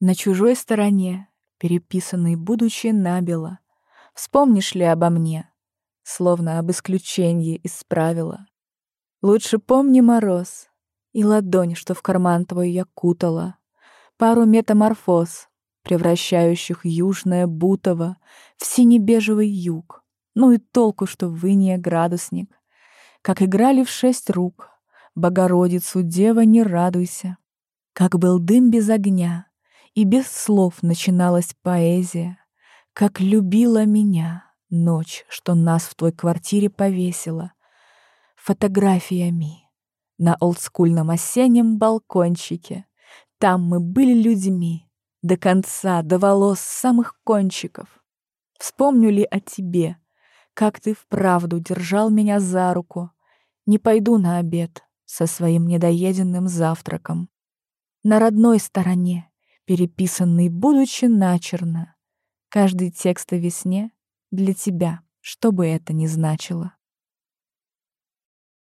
На чужой стороне, переписанный будучи набело, Вспомнишь ли обо мне, словно об исключении из правила? Лучше помни мороз и ладонь, что в карман твой я кутала, Пару метаморфоз, превращающих южное Бутово в сине-бежевый юг. Ну и толку, что вы не градусник. Как играли в шесть рук, Богородицу, дева, не радуйся. Как был дым без огня, и без слов начиналась поэзия. Как любила меня ночь, что нас в твой квартире повесила. Фотографиями на олдскульном осеннем балкончике. Там мы были людьми, до конца, до волос самых кончиков. Вспомню ли о тебе, как ты вправду держал меня за руку. Не пойду на обед со своим недоеденным завтраком. На родной стороне, переписанный, будучи начерно, каждый текст о весне для тебя, что бы это ни значило.